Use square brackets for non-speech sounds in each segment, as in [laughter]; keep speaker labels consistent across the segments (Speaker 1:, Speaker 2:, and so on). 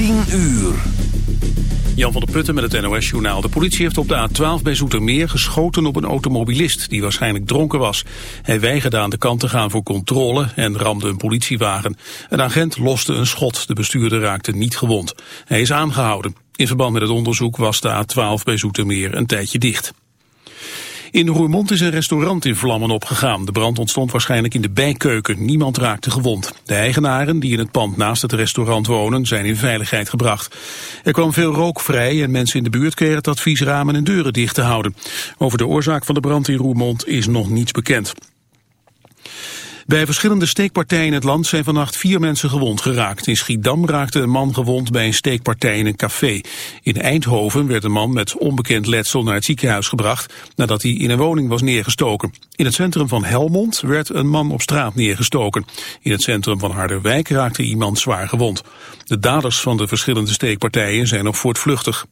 Speaker 1: 10 uur.
Speaker 2: Jan van der Putten met het NOS-journaal. De politie heeft op de A12 bij Zoetermeer geschoten op een automobilist die waarschijnlijk dronken was. Hij weigerde aan de kant te gaan voor controle en ramde een politiewagen. Een agent loste een schot. De bestuurder raakte niet gewond. Hij is aangehouden. In verband met het onderzoek was de A12 bij Zoetermeer een tijdje dicht. In Roermond is een restaurant in vlammen opgegaan. De brand ontstond waarschijnlijk in de bijkeuken. Niemand raakte gewond. De eigenaren, die in het pand naast het restaurant wonen, zijn in veiligheid gebracht. Er kwam veel rook vrij en mensen in de buurt kregen het advies ramen en deuren dicht te houden. Over de oorzaak van de brand in Roermond is nog niets bekend. Bij verschillende steekpartijen in het land zijn vannacht vier mensen gewond geraakt. In Schiedam raakte een man gewond bij een steekpartij in een café. In Eindhoven werd een man met onbekend letsel naar het ziekenhuis gebracht... nadat hij in een woning was neergestoken. In het centrum van Helmond werd een man op straat neergestoken. In het centrum van Harderwijk raakte iemand zwaar gewond. De daders van de verschillende steekpartijen zijn nog voortvluchtig.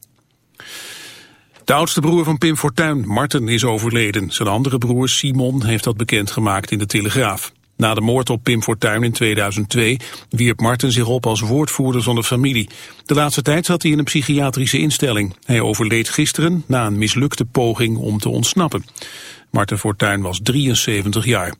Speaker 2: De oudste broer van Pim Fortuyn, Marten, is overleden. Zijn andere broer Simon heeft dat bekendgemaakt in de Telegraaf. Na de moord op Pim Fortuyn in 2002 wierp Marten zich op als woordvoerder van de familie. De laatste tijd zat hij in een psychiatrische instelling. Hij overleed gisteren na een mislukte poging om te ontsnappen. Marten Fortuyn was 73 jaar.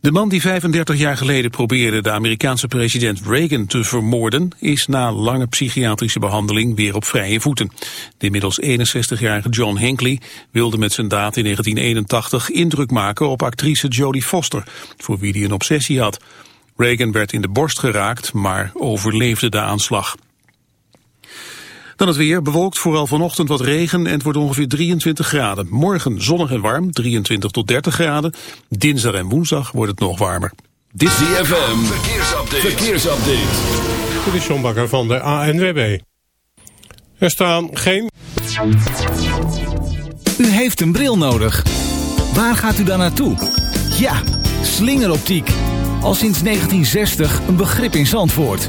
Speaker 2: De man die 35 jaar geleden probeerde de Amerikaanse president Reagan te vermoorden... is na lange psychiatrische behandeling weer op vrije voeten. De inmiddels 61-jarige John Hinckley wilde met zijn daad in 1981 indruk maken op actrice Jodie Foster... voor wie hij een obsessie had. Reagan werd in de borst geraakt, maar overleefde de aanslag. Dan het weer, bewolkt vooral vanochtend wat regen en het wordt ongeveer 23 graden. Morgen zonnig en warm, 23 tot 30 graden. Dinsdag en woensdag wordt het nog warmer.
Speaker 1: Dit is ZFM, verkeersupdate. verkeersupdate.
Speaker 3: Dit is John Bakker van de ANWB. Er staan geen...
Speaker 4: U heeft een bril nodig. Waar gaat u dan naartoe? Ja, slingeroptiek. Al sinds 1960 een begrip in Zandvoort.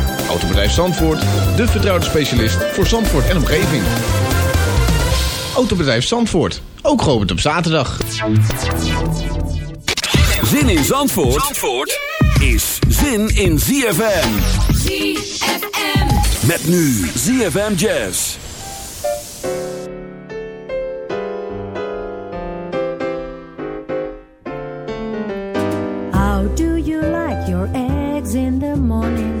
Speaker 5: Autobedrijf Zandvoort, de vertrouwde specialist voor Zandvoort en omgeving. Autobedrijf Zandvoort, ook geopend op zaterdag.
Speaker 1: Zin in Zandvoort, Zandvoort is zin in ZFM.
Speaker 6: ZFM.
Speaker 1: Met nu ZFM Jazz.
Speaker 7: How do you like your eggs in the morning?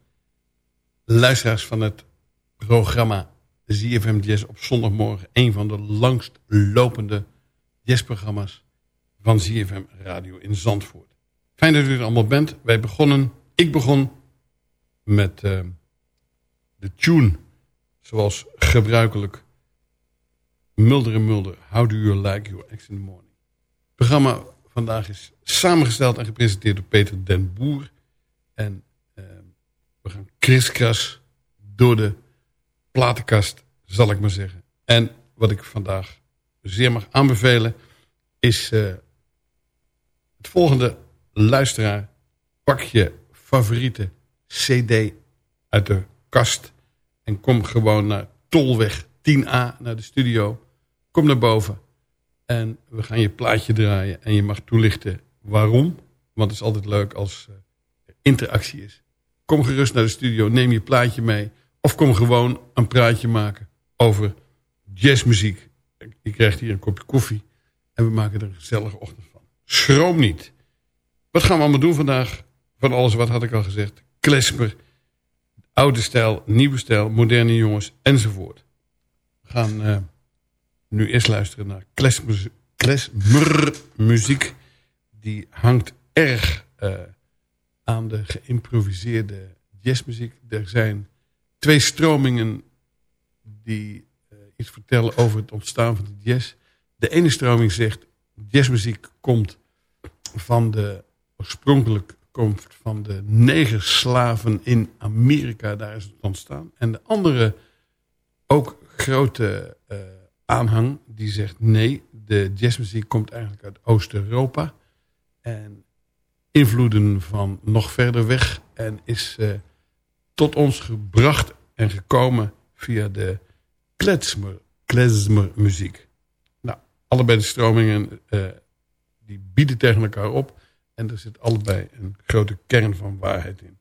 Speaker 6: Luisteraars van het programma ZFM Jazz op zondagmorgen. Een van de langst lopende jazzprogramma's van ZFM Radio in Zandvoort. Fijn dat u er allemaal bent. Wij begonnen, ik begon met eh, de tune, zoals gebruikelijk. Mulder en Mulder, How do you like your eggs in the morning? Het programma vandaag is samengesteld en gepresenteerd door Peter den Boer. En we gaan kriskras door de platenkast, zal ik maar zeggen. En wat ik vandaag zeer mag aanbevelen is eh, het volgende. Luisteraar, pak je favoriete cd uit de kast en kom gewoon naar Tolweg 10A, naar de studio. Kom naar boven en we gaan je plaatje draaien en je mag toelichten waarom. Want het is altijd leuk als eh, er interactie is. Kom gerust naar de studio, neem je plaatje mee. Of kom gewoon een praatje maken over jazzmuziek. Je krijgt hier een kopje koffie. En we maken er een gezellige ochtend van. Schroom niet. Wat gaan we allemaal doen vandaag? Van alles wat had ik al gezegd. Klesper, oude stijl, nieuwe stijl, moderne jongens enzovoort. We gaan uh, nu eerst luisteren naar klesmer, klesmermuziek. Die hangt erg uh, aan de geïmproviseerde jazzmuziek. Er zijn twee stromingen die uh, iets vertellen over het ontstaan van de jazz. De ene stroming zegt jazzmuziek komt van de oorspronkelijk komt van de negerslaven in Amerika. Daar is het ontstaan. En de andere ook grote uh, aanhang die zegt nee, de jazzmuziek komt eigenlijk uit Oost-Europa. En invloeden van nog verder weg. En is uh, tot ons gebracht en gekomen via de klezmer, klezmermuziek. Nou, allebei de stromingen uh, die bieden tegen elkaar op. En er zit allebei een grote kern van waarheid in.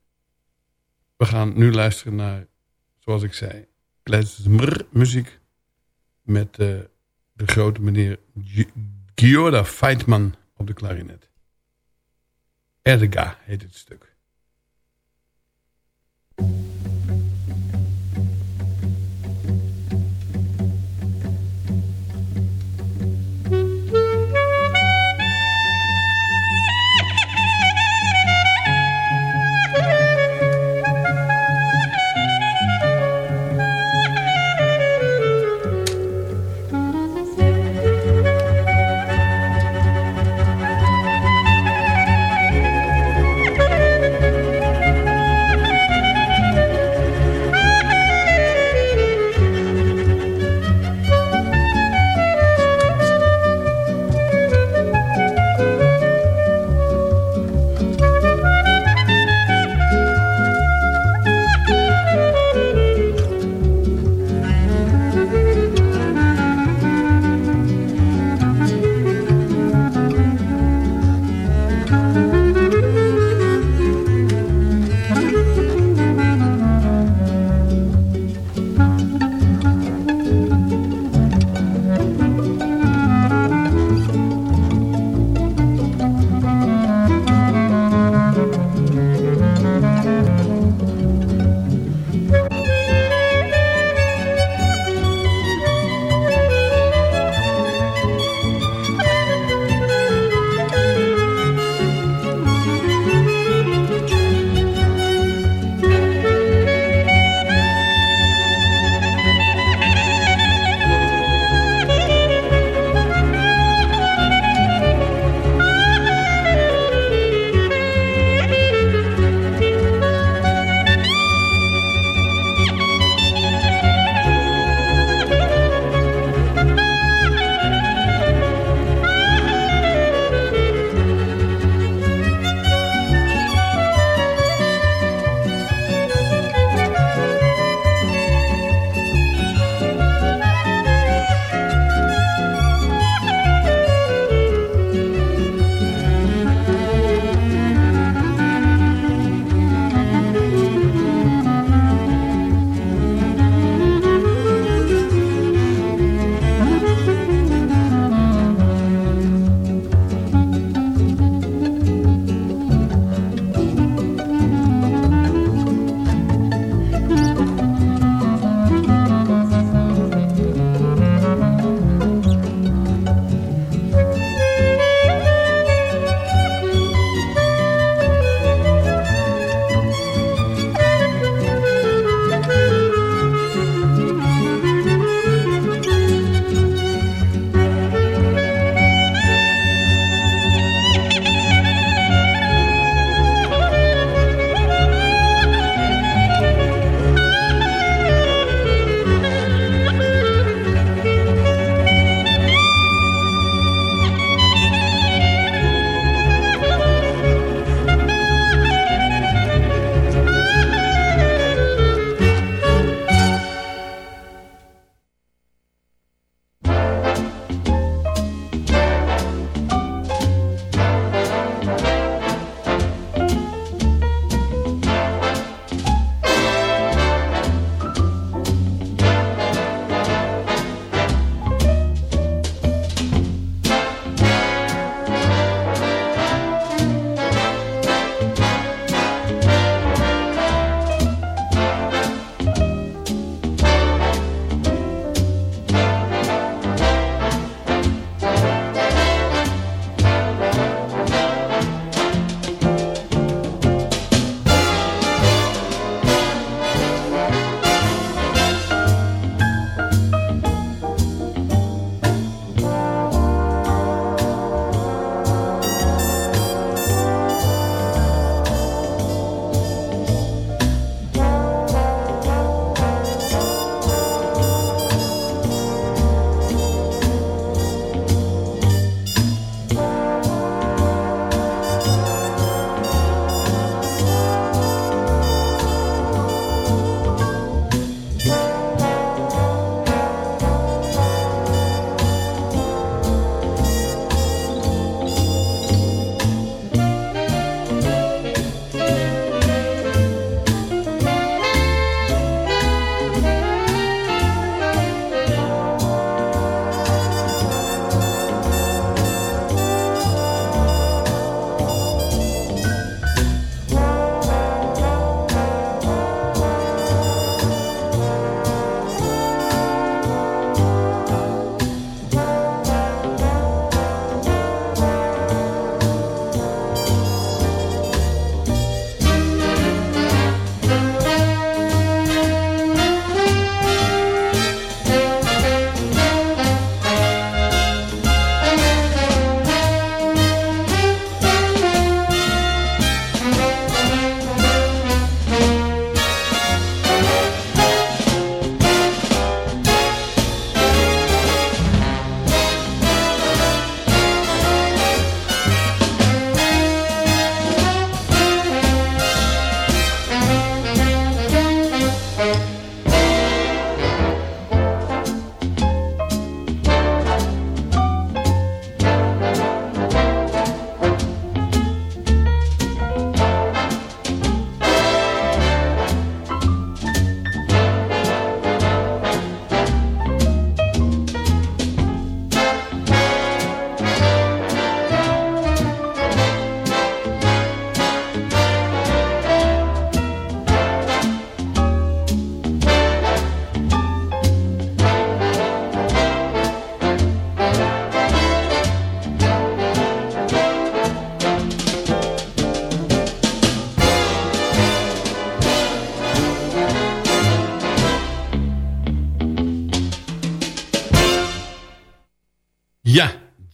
Speaker 6: We gaan nu luisteren naar, zoals ik zei, klezmermuziek. Met uh, de grote meneer Gioda Feitman op de klarinet. Erga heet het stuk.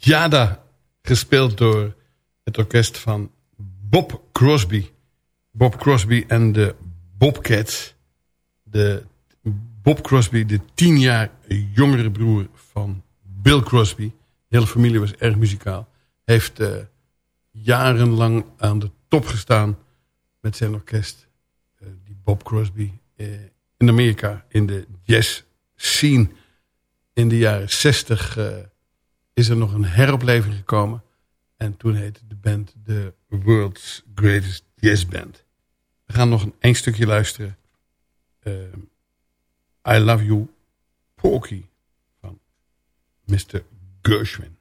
Speaker 6: Jada, gespeeld door het orkest van Bob Crosby. Bob Crosby en de Bobcats. De Bob Crosby, de tien jaar jongere broer van Bill Crosby. De hele familie was erg muzikaal. Heeft uh, jarenlang aan de top gestaan met zijn orkest. Uh, die Bob Crosby uh, in Amerika, in de jazz scene. In de jaren zestig is er nog een heropleving gekomen. En toen heette de band de World's Greatest Jazz Band. We gaan nog een één stukje luisteren. Uh, I Love You Porky van Mr. Gershwin.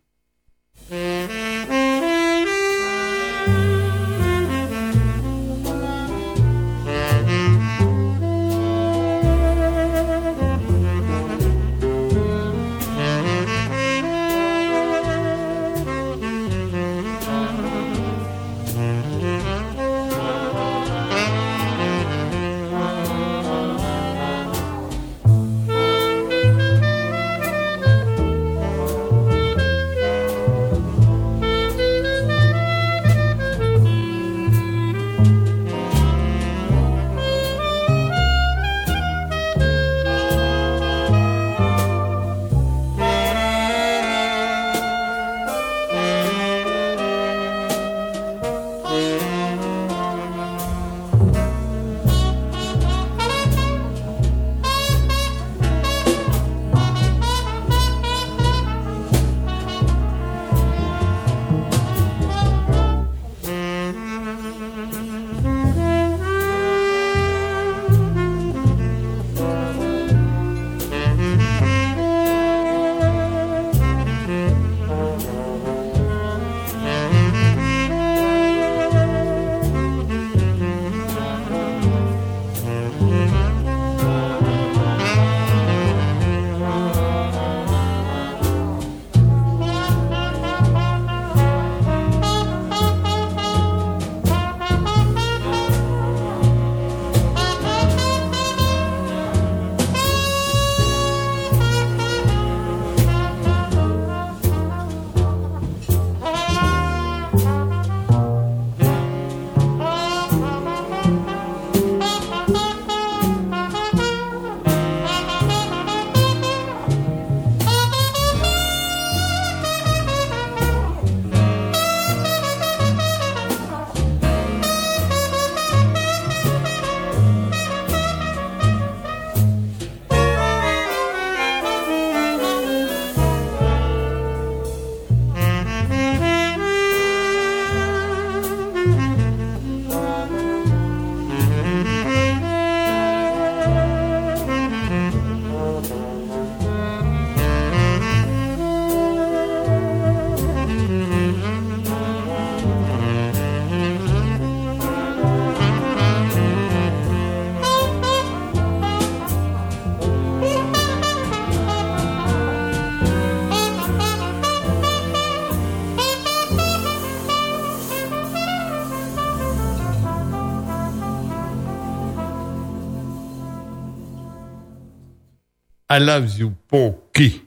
Speaker 6: I Love You Porky.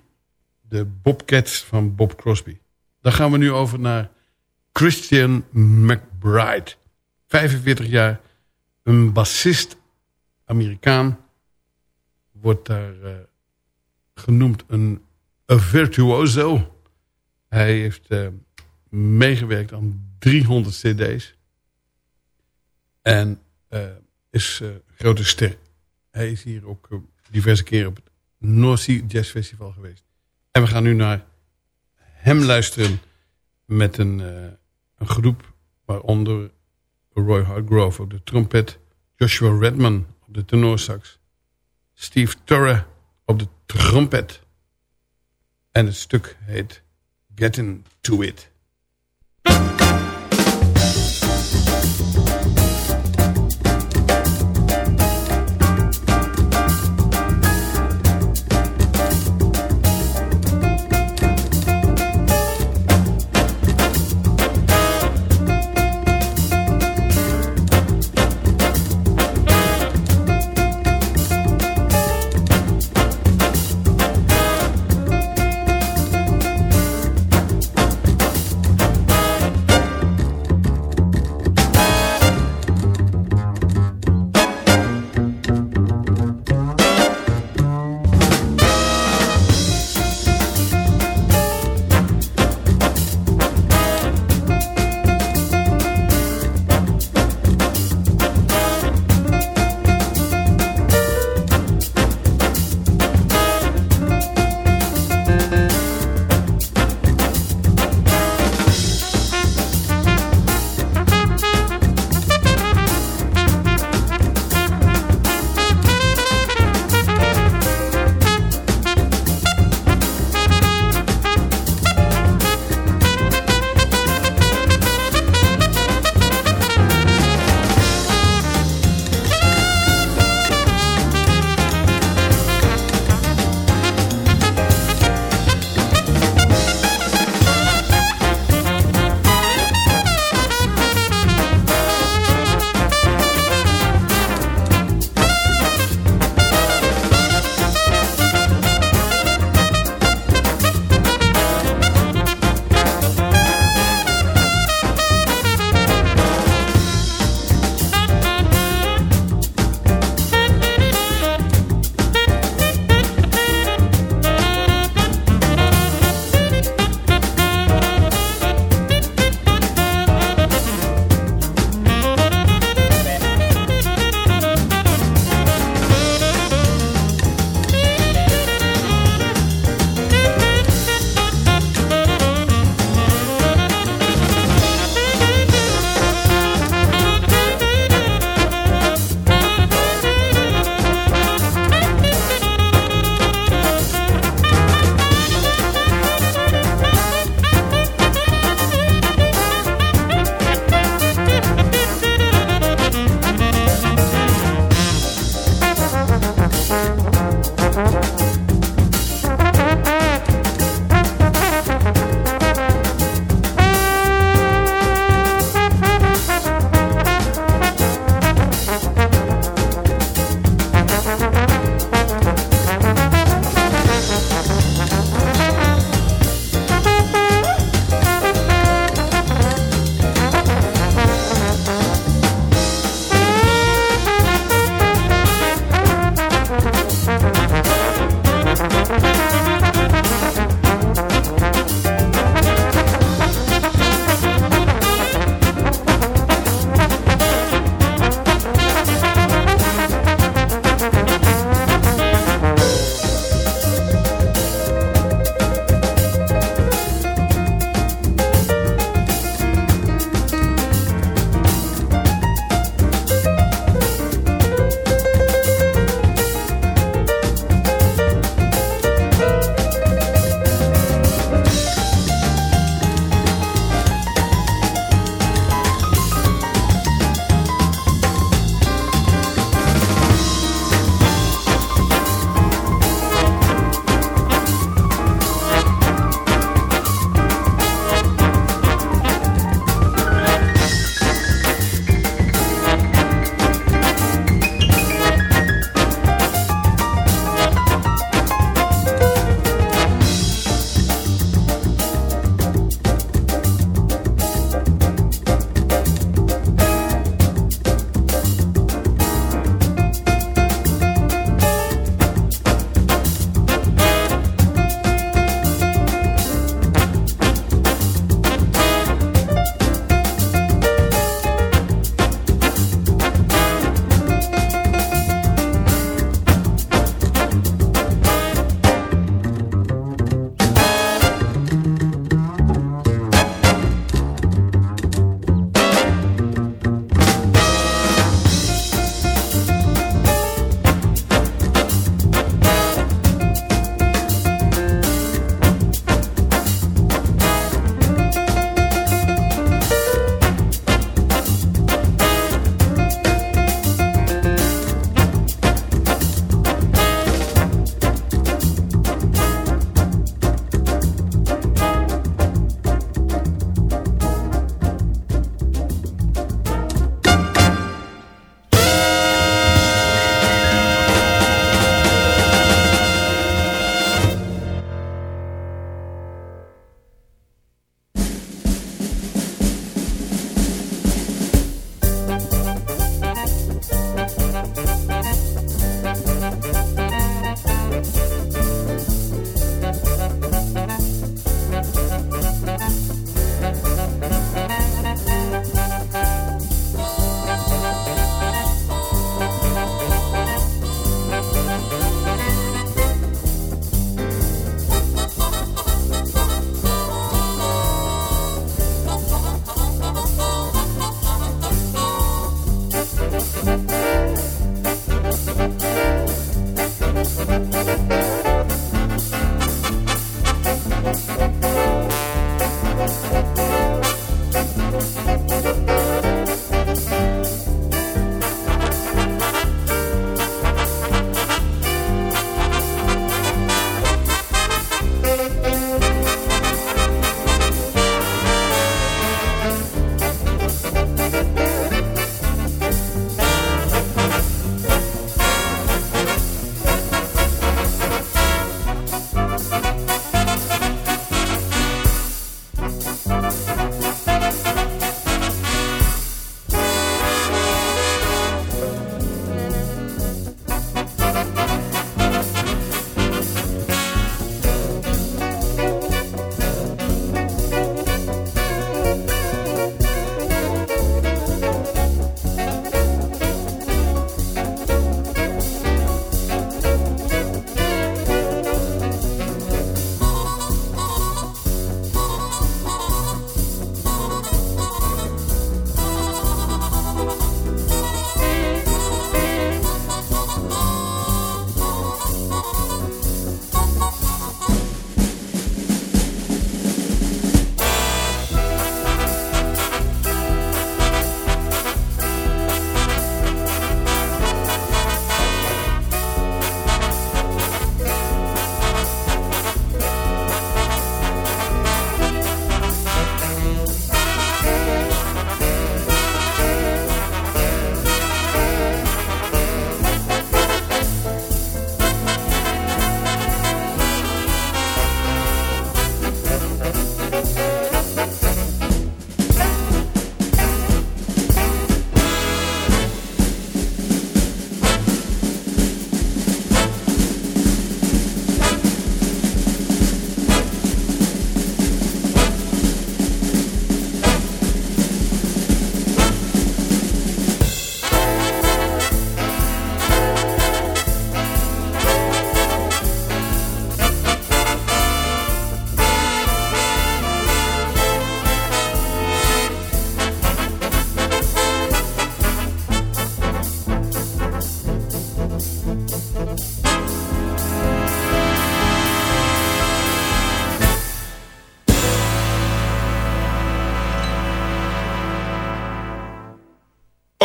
Speaker 6: De Bobcats van Bob Crosby. Dan gaan we nu over naar Christian McBride. 45 jaar, een bassist, Amerikaan. Wordt daar uh, genoemd een, een virtuoso. Hij heeft uh, meegewerkt aan 300 cd's. En uh, is grote ster. Hij is hier ook diverse keren op het North Sea Jazz Festival geweest. En we gaan nu naar hem luisteren met een, uh, een groep waaronder Roy Hargrove op de trompet, Joshua Redman op de tenorsax, Steve Turre op de trompet. En het stuk heet Getting to It.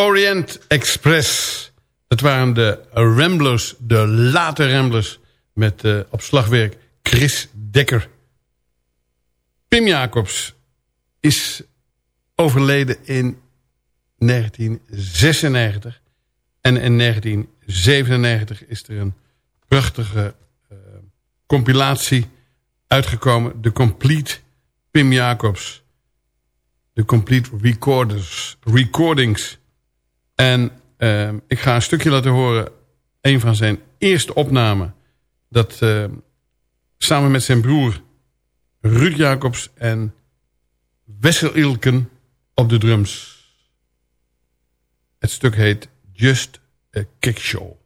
Speaker 6: Orient Express. Dat waren de Ramblers, de late Ramblers... met uh, op slagwerk Chris Dekker. Pim Jacobs is overleden in 1996. En in 1997 is er een prachtige uh, compilatie uitgekomen. De Complete Pim Jacobs. De Complete Recorders, Recordings. En uh, ik ga een stukje laten horen. Een van zijn eerste opnamen. Dat uh, samen met zijn broer Ruud Jacobs en Wessel Ilken op de drums. Het stuk heet Just a Kick Show.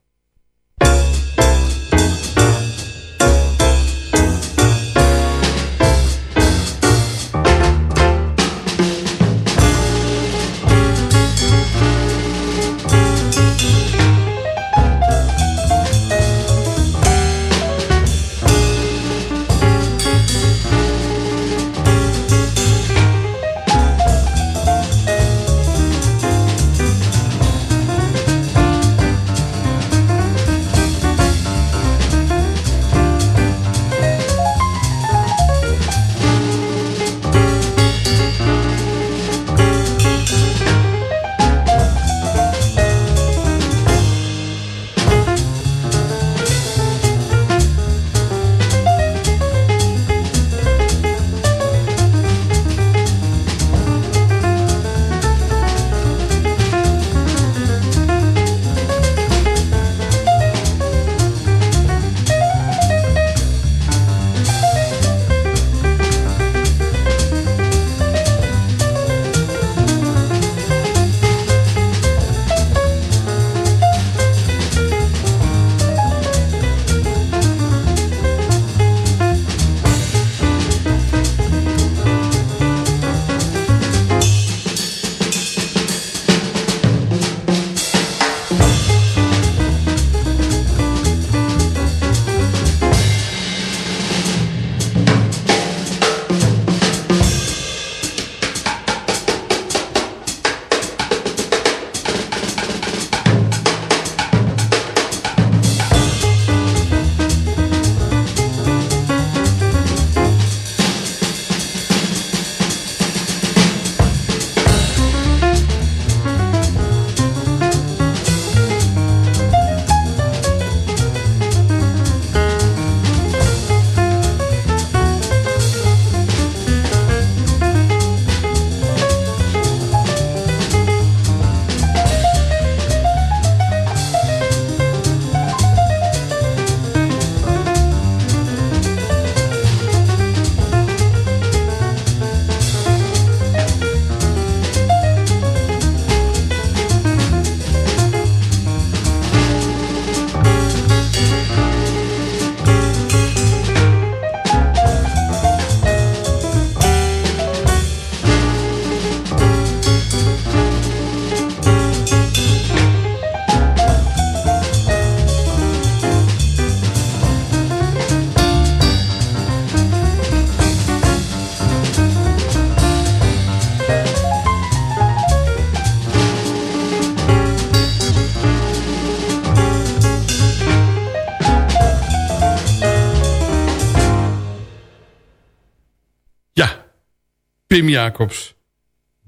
Speaker 6: Pim Jacobs.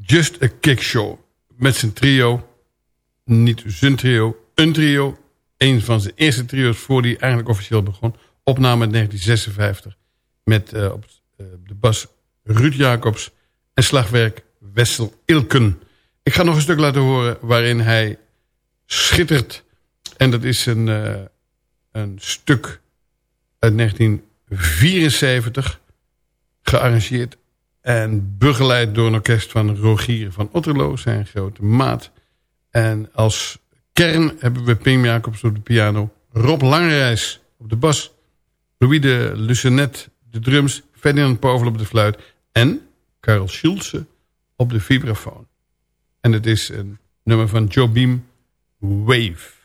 Speaker 6: Just a Kick Show. Met zijn trio. Niet zijn trio. Een trio. Een van zijn eerste trio's voor die eigenlijk officieel begon. Opname in 1956. Met uh, op uh, de bas Ruud Jacobs. En slagwerk Wessel Ilken. Ik ga nog een stuk laten horen waarin hij schittert. En dat is een, uh, een stuk uit 1974. Gearrangeerd en begeleid door een orkest van Rogier van Otterlo, zijn grote maat. En als kern hebben we Pim Jacobs op de piano. Rob Langerijs op de bas. Louis de Lucenet de drums. Ferdinand Povel op de fluit. En Karel Schulze op de vibrafoon. En het is een nummer van Joe Beam, Wave.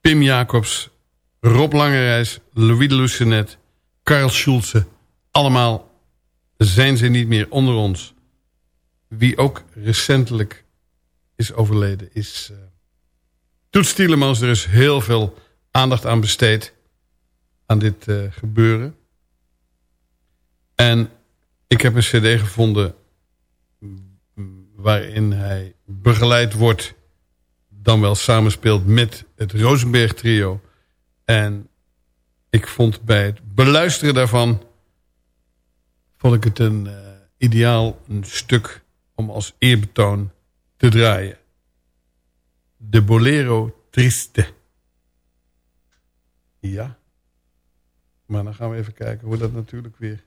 Speaker 6: Pim Jacobs, Rob Langerijs, Louis de Lucenet, Karl Schulze. Allemaal zijn ze niet meer onder ons. Wie ook recentelijk is overleden is uh, Toets Tielemans. Er is heel veel aandacht aan besteed aan dit uh, gebeuren. En ik heb een cd gevonden waarin hij begeleid wordt... dan wel samenspeelt met het Rosenberg trio. En ik vond bij het beluisteren daarvan... vond ik het een uh, ideaal een stuk om als eerbetoon te draaien. De Bolero Triste. Ja. Maar dan gaan we even kijken hoe dat natuurlijk weer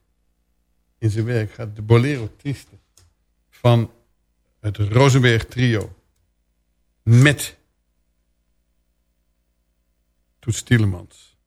Speaker 6: in zijn werk gaat. De Bolero Triste van het Rosenberg trio. Met Toets Tielemans.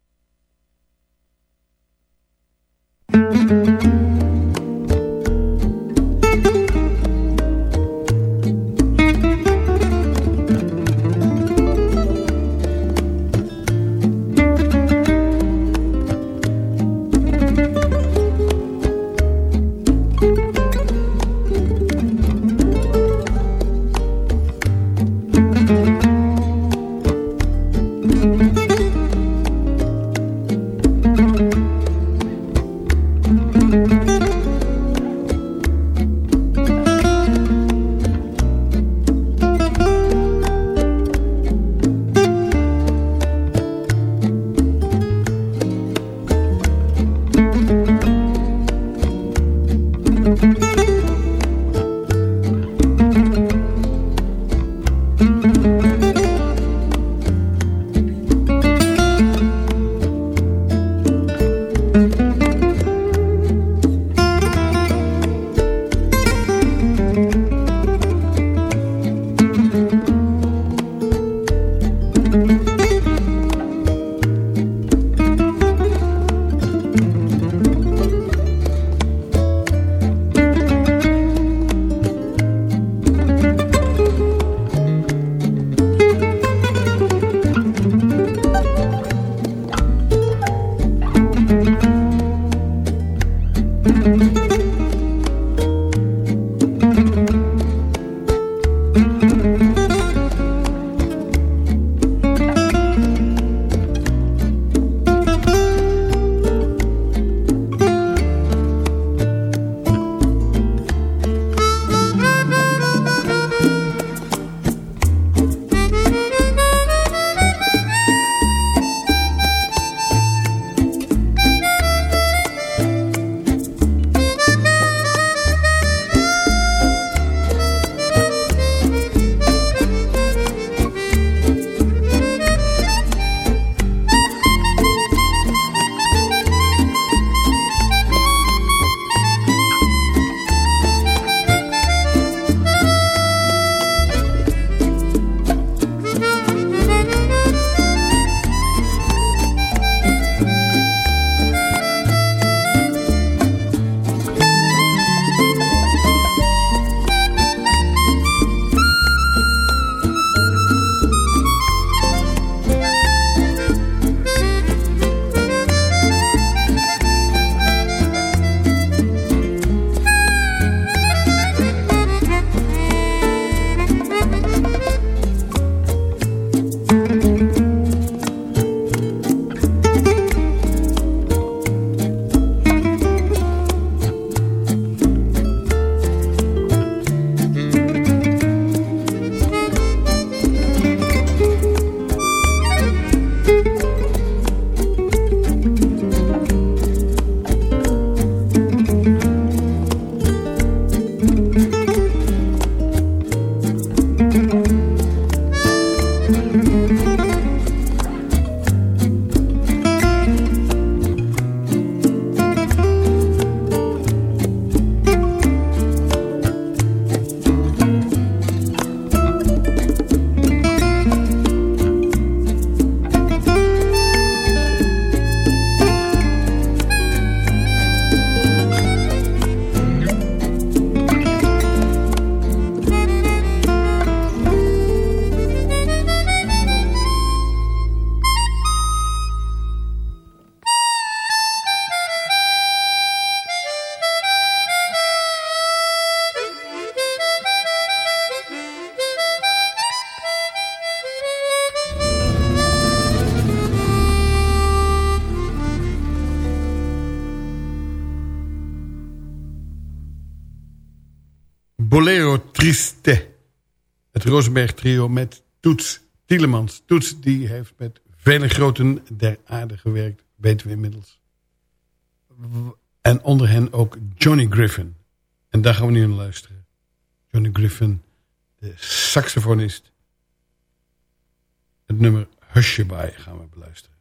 Speaker 6: Het Rosenberg trio met Toets Tielemans. Toets die heeft met vele groten der aarde gewerkt, weten we inmiddels. En onder hen ook Johnny Griffin. En daar gaan we nu naar luisteren. Johnny Griffin, de saxofonist. Het nummer Hushaby gaan we beluisteren.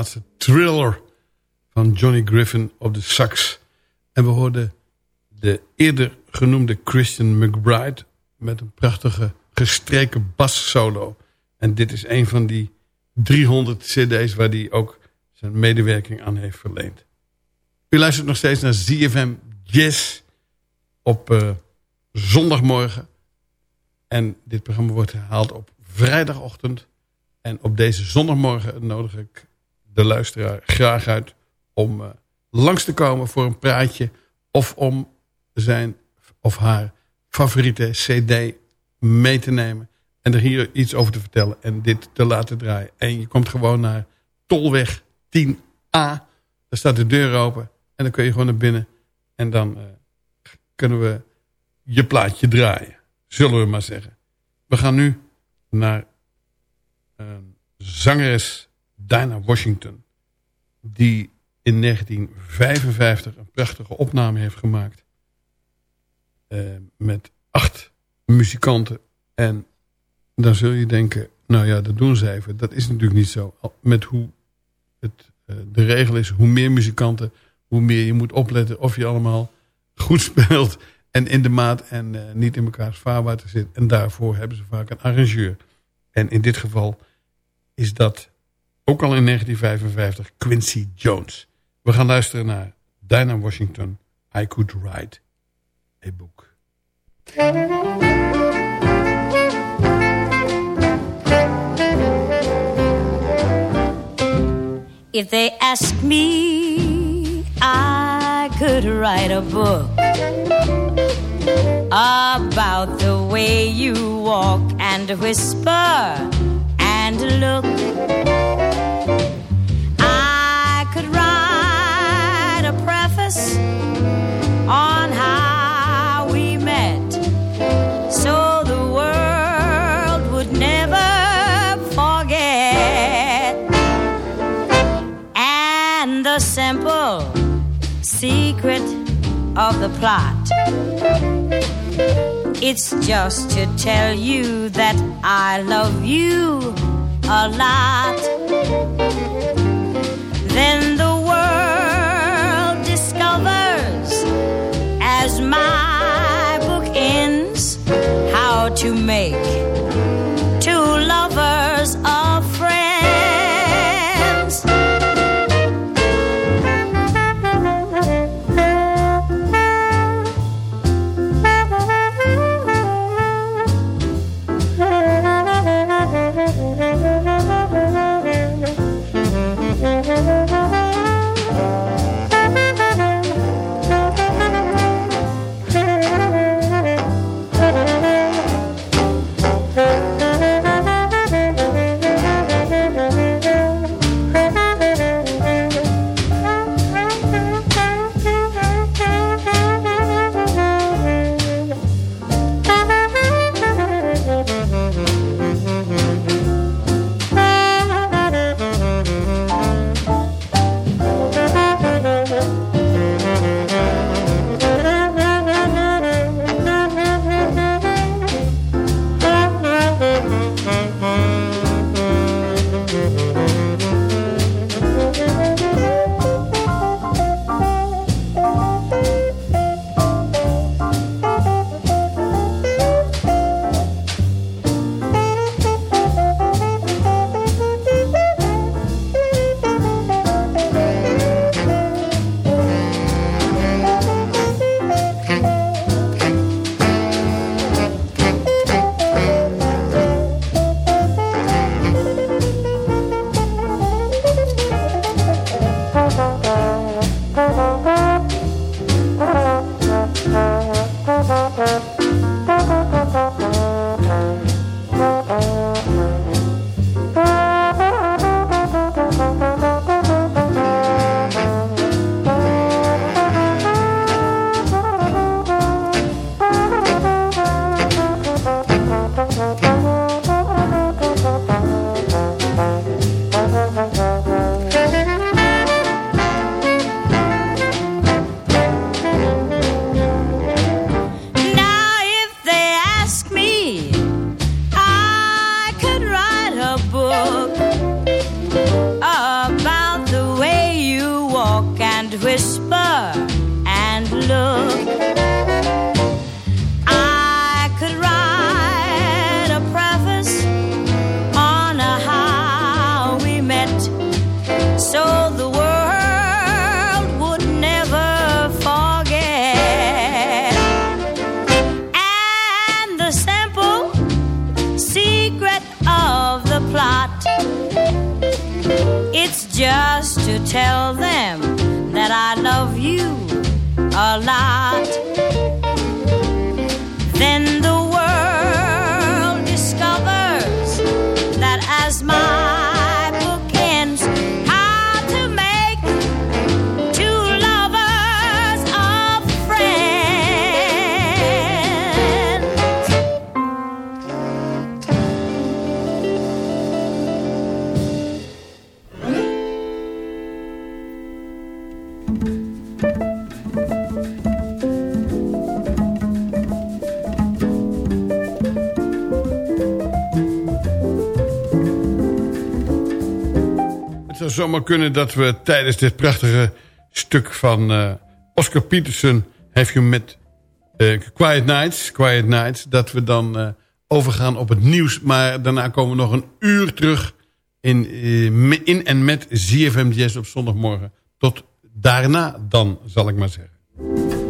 Speaker 6: Laatste thriller van Johnny Griffin op de sax. En we hoorden de eerder genoemde Christian McBride... met een prachtige gestreken bassolo. En dit is een van die 300 cd's waar hij ook zijn medewerking aan heeft verleend. U luistert nog steeds naar ZFM Jazz op uh, zondagmorgen. En dit programma wordt herhaald op vrijdagochtend. En op deze zondagmorgen nodig ik de luisteraar graag uit om uh, langs te komen voor een praatje. Of om zijn of haar favoriete cd mee te nemen. En er hier iets over te vertellen en dit te laten draaien. En je komt gewoon naar Tolweg 10A. Daar staat de deur open. En dan kun je gewoon naar binnen. En dan uh, kunnen we je plaatje draaien. Zullen we maar zeggen. We gaan nu naar uh, zangeres Dinah Washington. Die in 1955 een prachtige opname heeft gemaakt. Uh, met acht muzikanten. En dan zul je denken, nou ja, dat doen ze even. Dat is natuurlijk niet zo. Met hoe het, uh, de regel is, hoe meer muzikanten, hoe meer je moet opletten of je allemaal goed [laughs] speelt en in de maat en uh, niet in mekaars vaarwater zit. En daarvoor hebben ze vaak een arrangeur. En in dit geval is dat ook al in 1955 Quincy Jones. We gaan luisteren naar Dinah Washington, I Could Write a Book.
Speaker 8: If they ask me, I could write a book about the way you walk and whisper and look. A on how we met so the world would never forget. And the simple secret of the plot. It's just to tell you that I love you a lot. Then how to make tell them that I love you a lot.
Speaker 6: Zomaar kunnen dat we tijdens dit prachtige stuk van eh, Oscar Peterson... Have You Met eh, Quiet Nights, Quiet Nights... dat we dan eh, overgaan op het nieuws. Maar daarna komen we nog een uur terug in, in en met ZFM Jazz op zondagmorgen. Tot daarna dan, zal ik maar zeggen.